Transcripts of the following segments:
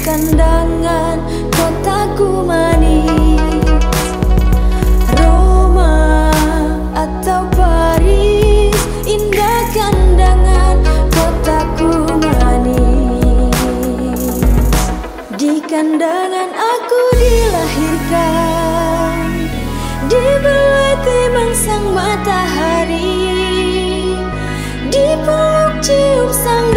kandangan kotaku manis. Roma atau Paris indah kandangan kotaku manis. Di kandangan aku dilahirkan di belati sang matahari. Di peluk cium sang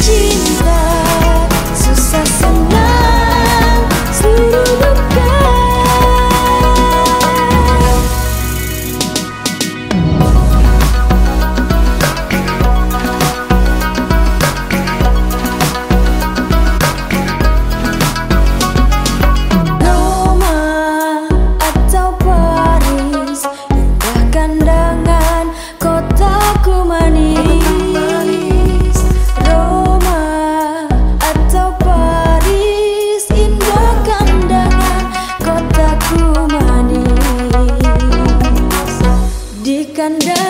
记。under